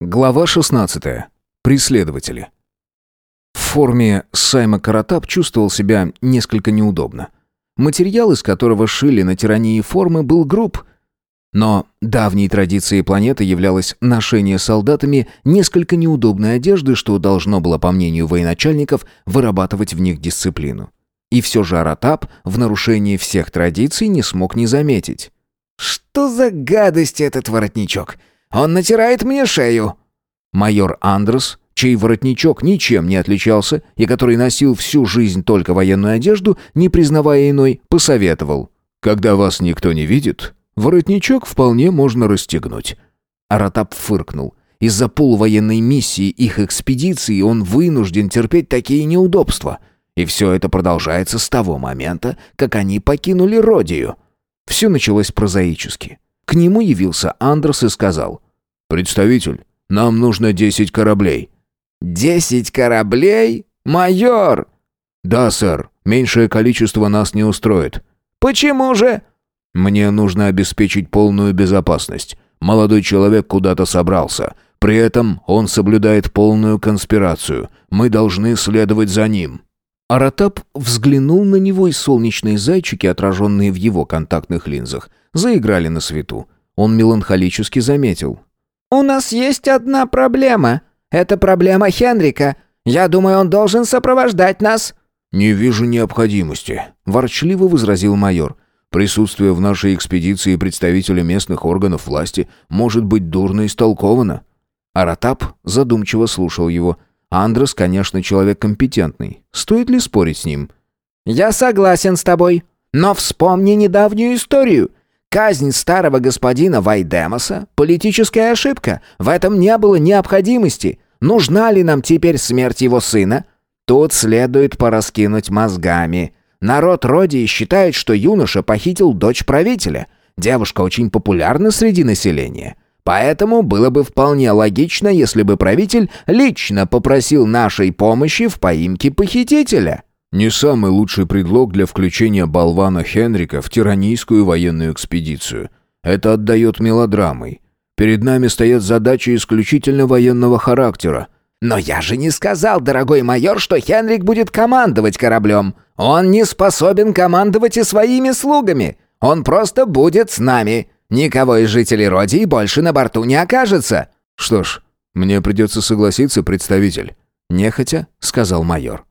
Глава 16. Преследователи. В форме Сайма Каратап чувствовал себя несколько неудобно. Материал, из которого шили на тирании формы, был груб, но давней традицией планеты являлось ношение солдатами несколько неудобной одежды, что должно было, по мнению военачальников, вырабатывать в них дисциплину. И все же Аратап в нарушении всех традиций не смог не заметить. «Что за гадость этот воротничок? Он натирает мне шею!» Майор Андрес, чей воротничок ничем не отличался и который носил всю жизнь только военную одежду, не признавая иной, посоветовал. «Когда вас никто не видит, воротничок вполне можно расстегнуть». Аратап фыркнул. Из-за полувоенной миссии их экспедиции он вынужден терпеть такие неудобства. И все это продолжается с того момента, как они покинули Родию. Все началось прозаически. К нему явился Андрес и сказал «Представитель, нам нужно десять кораблей». «Десять кораблей? Майор!» «Да, сэр. Меньшее количество нас не устроит». «Почему же?» «Мне нужно обеспечить полную безопасность. Молодой человек куда-то собрался. При этом он соблюдает полную конспирацию. Мы должны следовать за ним». Аратап взглянул на него, и солнечные зайчики, отраженные в его контактных линзах, заиграли на свету. Он меланхолически заметил. «У нас есть одна проблема. Это проблема Хенрика. Я думаю, он должен сопровождать нас». «Не вижу необходимости», – ворчливо возразил майор. «Присутствие в нашей экспедиции представителя местных органов власти может быть дурно истолковано». Аратап задумчиво слушал его – Андрес, конечно, человек компетентный. Стоит ли спорить с ним? «Я согласен с тобой. Но вспомни недавнюю историю. Казнь старого господина Вайдемоса — политическая ошибка. В этом не было необходимости. Нужна ли нам теперь смерть его сына? Тут следует пораскинуть мозгами. Народ Родии считает, что юноша похитил дочь правителя. Девушка очень популярна среди населения. Поэтому было бы вполне логично, если бы правитель лично попросил нашей помощи в поимке похитителя. Не самый лучший предлог для включения болвана Хенрика в тиранийскую военную экспедицию. Это отдает мелодрамой. Перед нами стоят задачи исключительно военного характера. Но я же не сказал, дорогой майор, что Хенрик будет командовать кораблем. Он не способен командовать и своими слугами. Он просто будет с нами. Никого из жителей Родии больше на борту не окажется». «Что ж, мне придется согласиться, представитель», — нехотя сказал майор.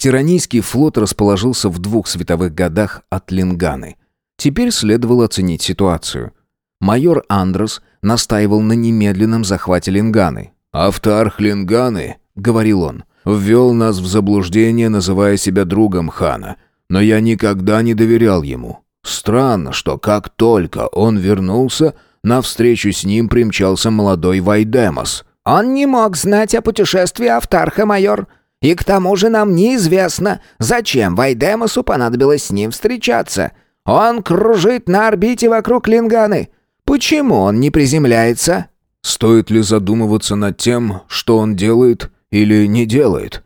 Тиранийский флот расположился в двух световых годах от Линганы. Теперь следовало оценить ситуацию. Майор Андрес настаивал на немедленном захвате Линганы. «Автарх Линганы», — говорил он, — «ввел нас в заблуждение, называя себя другом хана, но я никогда не доверял ему. Странно, что как только он вернулся, навстречу с ним примчался молодой Вайдемос. «Он не мог знать о путешествии Автарха, майор. И к тому же нам неизвестно, зачем Вайдемосу понадобилось с ним встречаться. Он кружит на орбите вокруг Линганы. Почему он не приземляется?» «Стоит ли задумываться над тем, что он делает или не делает?»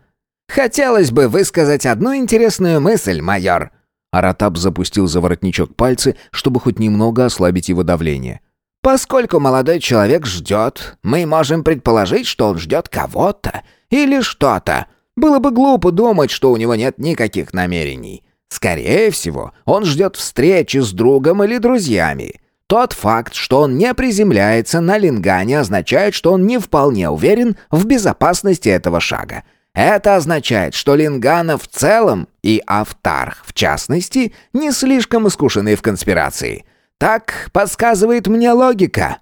«Хотелось бы высказать одну интересную мысль, майор», Аратап запустил за воротничок пальцы, чтобы хоть немного ослабить его давление. «Поскольку молодой человек ждет, мы можем предположить, что он ждет кого-то или что-то. Было бы глупо думать, что у него нет никаких намерений. Скорее всего, он ждет встречи с другом или друзьями. Тот факт, что он не приземляется на Лингане, означает, что он не вполне уверен в безопасности этого шага. Это означает, что Лингана в целом и Автарх в частности не слишком искушены в конспирации. Так подсказывает мне логика.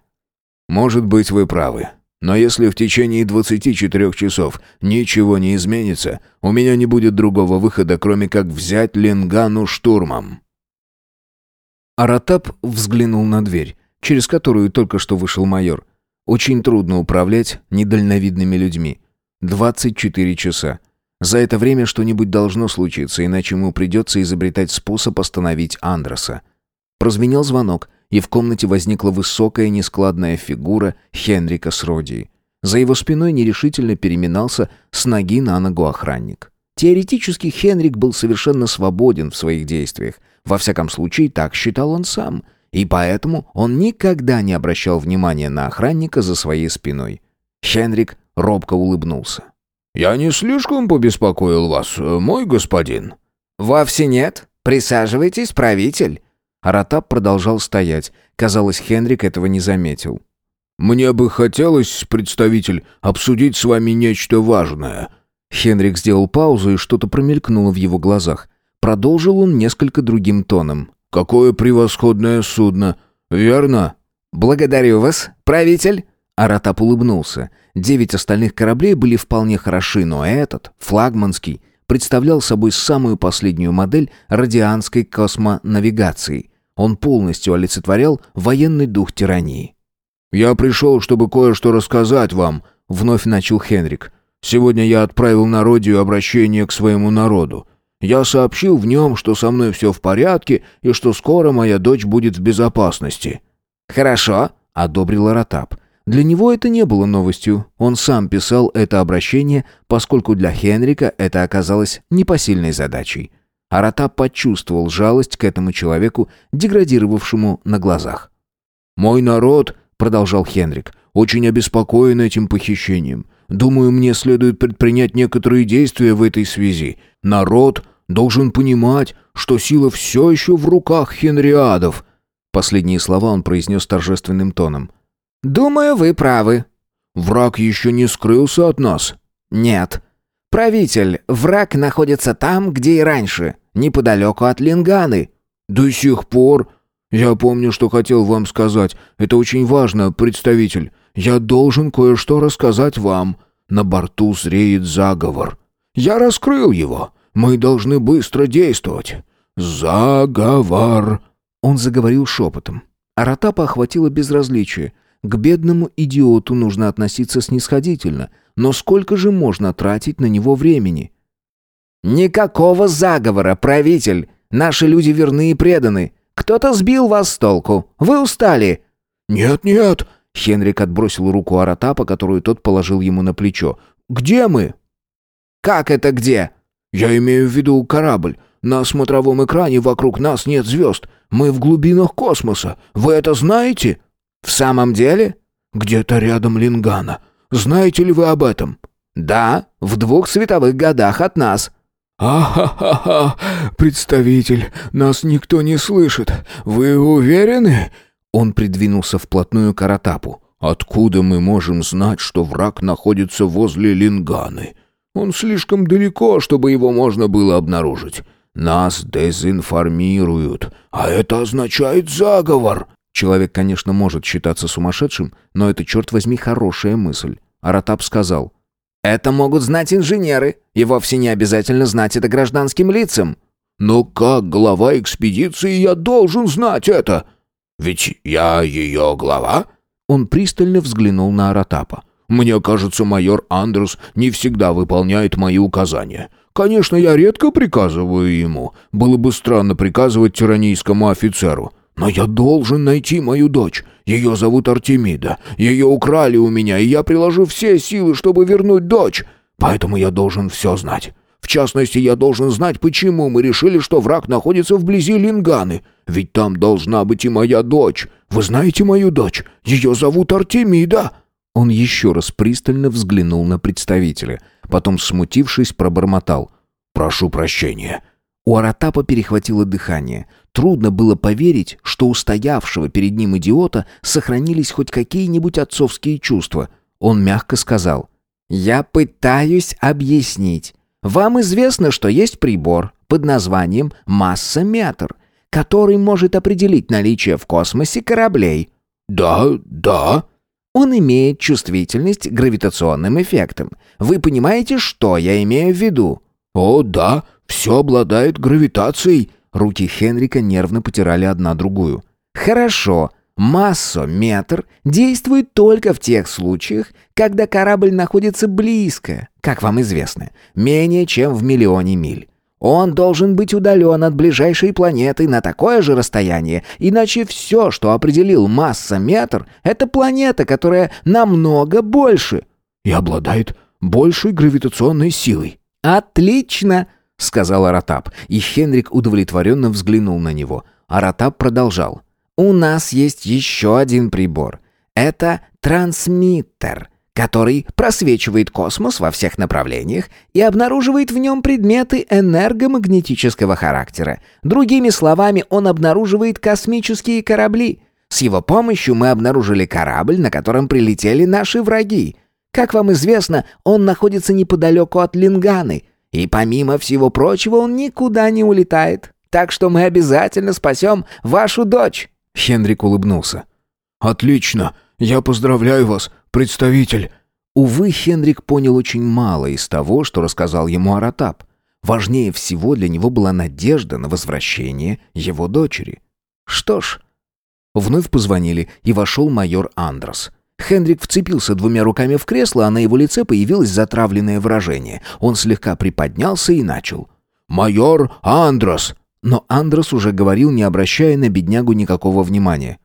Может быть, вы правы. Но если в течение 24 часов ничего не изменится, у меня не будет другого выхода, кроме как взять Лингану штурмом. Аратап взглянул на дверь, через которую только что вышел майор. Очень трудно управлять недальновидными людьми. 24 часа. За это время что-нибудь должно случиться, иначе ему придется изобретать способ остановить Андреса. Прозвенел звонок, и в комнате возникла высокая нескладная фигура Хенрика Сродии. За его спиной нерешительно переминался с ноги на ногу охранник. Теоретически Хенрик был совершенно свободен в своих действиях. Во всяком случае, так считал он сам. и поэтому он никогда не обращал внимания на охранника за своей спиной. Хенрик робко улыбнулся. «Я не слишком побеспокоил вас, мой господин?» «Вовсе нет. Присаживайтесь, правитель». Аратап продолжал стоять. Казалось, Хенрик этого не заметил. «Мне бы хотелось, представитель, обсудить с вами нечто важное». Хенрик сделал паузу, и что-то промелькнуло в его глазах. Продолжил он несколько другим тоном. «Какое превосходное судно! Верно?» «Благодарю вас, правитель!» Аратап улыбнулся. Девять остальных кораблей были вполне хороши, но этот, флагманский, представлял собой самую последнюю модель радианской космонавигации. Он полностью олицетворял военный дух тирании. «Я пришел, чтобы кое-что рассказать вам», — вновь начал Хенрик. «Сегодня я отправил народию обращение к своему народу. Я сообщил в нем, что со мной все в порядке и что скоро моя дочь будет в безопасности». «Хорошо», — одобрил Аратап. Для него это не было новостью. Он сам писал это обращение, поскольку для Хенрика это оказалось непосильной задачей. Аратап почувствовал жалость к этому человеку, деградировавшему на глазах. «Мой народ», — продолжал Хенрик, — «очень обеспокоен этим похищением. Думаю, мне следует предпринять некоторые действия в этой связи. Народ должен понимать, что сила все еще в руках Хенриадов». Последние слова он произнес торжественным тоном. «Думаю, вы правы». «Враг еще не скрылся от нас?» «Нет. Правитель, враг находится там, где и раньше, неподалеку от Линганы». «До сих пор? Я помню, что хотел вам сказать. Это очень важно, представитель. Я должен кое-что рассказать вам. На борту зреет заговор. Я раскрыл его. Мы должны быстро действовать. Заговор». Он заговорил шепотом. Аратапа охватило безразличие. К бедному идиоту нужно относиться снисходительно, но сколько же можно тратить на него времени? «Никакого заговора, правитель! Наши люди верны и преданы. Кто-то сбил вас с толку. Вы устали!» «Нет-нет!» — Хенрик отбросил руку Аратапа, которую тот положил ему на плечо. «Где мы?» «Как это где?» «Я имею в виду корабль. На смотровом экране вокруг нас нет звезд. Мы в глубинах космоса. Вы это знаете?» «В самом деле?» «Где-то рядом Лингана. Знаете ли вы об этом?» «Да, в двух световых годах от нас». «А-ха-ха-ха! Представитель, нас никто не слышит. Вы уверены?» Он придвинулся вплотную к Аратапу. «Откуда мы можем знать, что враг находится возле Линганы? Он слишком далеко, чтобы его можно было обнаружить. Нас дезинформируют, а это означает заговор». Человек, конечно, может считаться сумасшедшим, но это, черт возьми, хорошая мысль. Аратап сказал. «Это могут знать инженеры, и вовсе не обязательно знать это гражданским лицам». «Но как глава экспедиции я должен знать это? Ведь я ее глава?» Он пристально взглянул на Аратапа. «Мне кажется, майор Андрус не всегда выполняет мои указания. Конечно, я редко приказываю ему. Было бы странно приказывать тиранийскому офицеру. Но я должен найти мою дочь. Ее зовут Артемида. Ее украли у меня, и я приложу все силы, чтобы вернуть дочь. Поэтому я должен все знать. В частности, я должен знать, почему мы решили, что враг находится вблизи Линганы. Ведь там должна быть и моя дочь. Вы знаете мою дочь? Ее зовут Артемида». Он еще раз пристально взглянул на представителя. Потом, смутившись, пробормотал. «Прошу прощения». У Аратапа перехватило дыхание. Трудно было поверить, что у стоявшего перед ним идиота сохранились хоть какие-нибудь отцовские чувства. Он мягко сказал. «Я пытаюсь объяснить. Вам известно, что есть прибор под названием массометр, который может определить наличие в космосе кораблей». «Да, да». Он имеет чувствительность гравитационным эффектам. Вы понимаете, что я имею в виду?» «О, да, все обладает гравитацией». Руки Хенрика нервно потирали одна другую. «Хорошо. Массометр действует только в тех случаях, когда корабль находится близко, как вам известно, менее чем в миллионе миль. Он должен быть удален от ближайшей планеты на такое же расстояние, иначе все, что определил массометр, это планета, которая намного больше. И обладает большей гравитационной силой. Отлично! — сказал Аратап, и Хенрик удовлетворенно взглянул на него. Аратап продолжал. У нас есть еще один прибор. Это трансмиттер, который просвечивает космос во всех направлениях и обнаруживает в нем предметы энергомагнетического характера. Другими словами, он обнаруживает космические корабли. С его помощью мы обнаружили корабль, на котором прилетели наши враги. Как вам известно, он находится неподалеку от Линганы, и помимо всего прочего он никуда не улетает. Так что мы обязательно спасем вашу дочь». Хенрик улыбнулся. «Отлично! Я поздравляю вас, представитель!» Увы, Хенрик понял очень мало из того, что рассказал ему Аратап. Важнее всего для него была надежда на возвращение его дочери. Что ж... Вновь позвонили, и вошел майор Андрос. Хенрик вцепился двумя руками в кресло, а на его лице появилось затравленное выражение. Он слегка приподнялся и начал. «Майор Андрос!» Но Андрос уже говорил, не обращая на беднягу никакого внимания.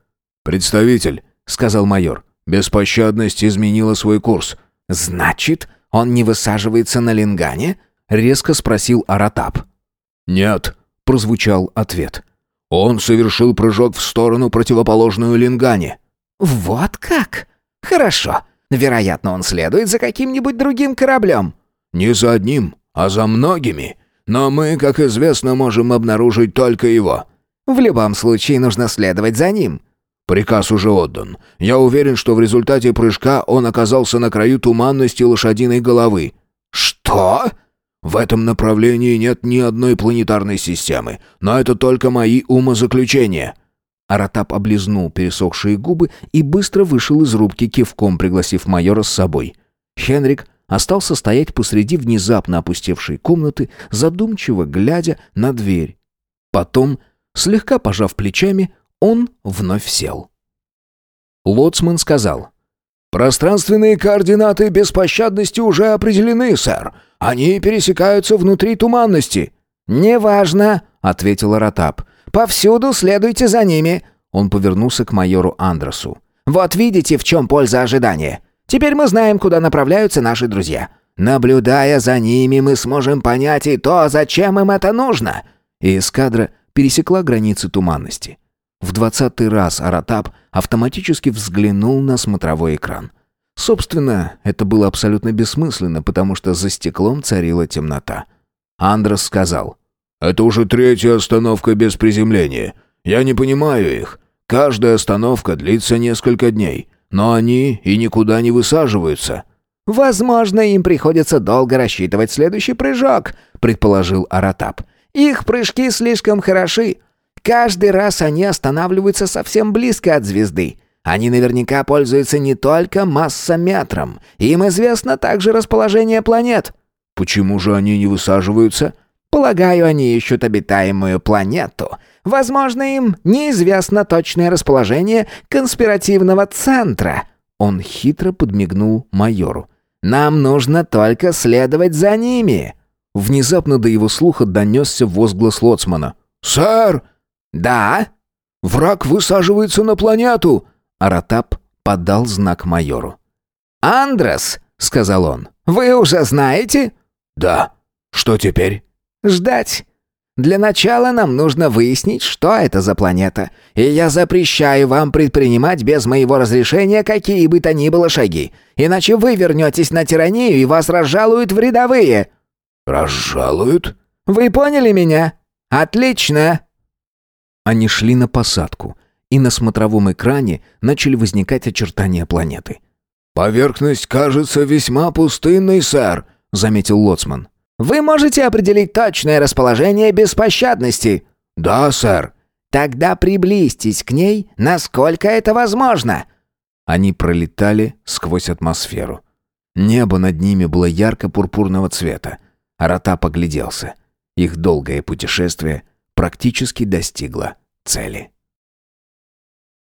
«Представитель», — сказал майор, — «беспощадность изменила свой курс». «Значит, он не высаживается на Лингане?» — резко спросил Аратап. «Нет», — прозвучал ответ. «Он совершил прыжок в сторону, противоположную Лингане». «Вот как? Хорошо. Вероятно, он следует за каким-нибудь другим кораблем». «Не за одним, а за многими. Но мы, как известно, можем обнаружить только его». «В любом случае нужно следовать за ним». «Приказ уже отдан. Я уверен, что в результате прыжка он оказался на краю туманности лошадиной головы». «Что?» «В этом направлении нет ни одной планетарной системы, но это только мои умозаключения». Аратап облизнул пересохшие губы и быстро вышел из рубки, кивком пригласив майора с собой. Хенрик остался стоять посреди внезапно опустевшей комнаты, задумчиво глядя на дверь. Потом, слегка пожав плечами, он вновь сел. Лоцман сказал. «Пространственные координаты беспощадности уже определены, сэр. Они пересекаются внутри туманности». «Неважно», — ответил Ротап. «Повсюду следуйте за ними». Он повернулся к майору Андросу. «Вот видите, в чем польза ожидания. Теперь мы знаем, куда направляются наши друзья. Наблюдая за ними, мы сможем понять и то, зачем им это нужно». И эскадра пересекла границы туманности. В двадцатый раз Аратап автоматически взглянул на смотровой экран. Собственно, это было абсолютно бессмысленно, потому что за стеклом царила темнота. Андрос сказал. «Это уже третья остановка без приземления. Я не понимаю их. Каждая остановка длится несколько дней. Но они и никуда не высаживаются». «Возможно, им приходится долго рассчитывать следующий прыжок», — предположил Аратап. «Их прыжки слишком хороши. Каждый раз они останавливаются совсем близко от звезды. Они наверняка пользуются не только массометром. Им известно также расположение планет». «Почему же они не высаживаются?» «Полагаю, они ищут обитаемую планету. Возможно, им неизвестно точное расположение конспиративного центра». Он хитро подмигнул майору. «Нам нужно только следовать за ними». Внезапно до его слуха донесся возглас лоцмана. «Сэр!» «Да?» «Враг высаживается на планету!» Аратап подал знак майору. «Андрес!» — сказал он. «Вы уже знаете?» «Да. Что теперь?» «Ждать. Для начала нам нужно выяснить, что это за планета, и я запрещаю вам предпринимать без моего разрешения какие бы то ни было шаги, иначе вы вернетесь на тиранию и вас разжалуют в рядовые». «Разжалуют?» «Вы поняли меня? Отлично!» Они шли на посадку, и на смотровом экране начали возникать очертания планеты. «Поверхность кажется весьма пустынной, сэр», — заметил Лоцман. Вы можете определить точное расположение беспощадности?» «Да, сэр». «Тогда приблизьтесь к ней, насколько это возможно». Они пролетали сквозь атмосферу. Небо над ними было ярко-пурпурного цвета. Арата погляделся. Их долгое путешествие практически достигло цели.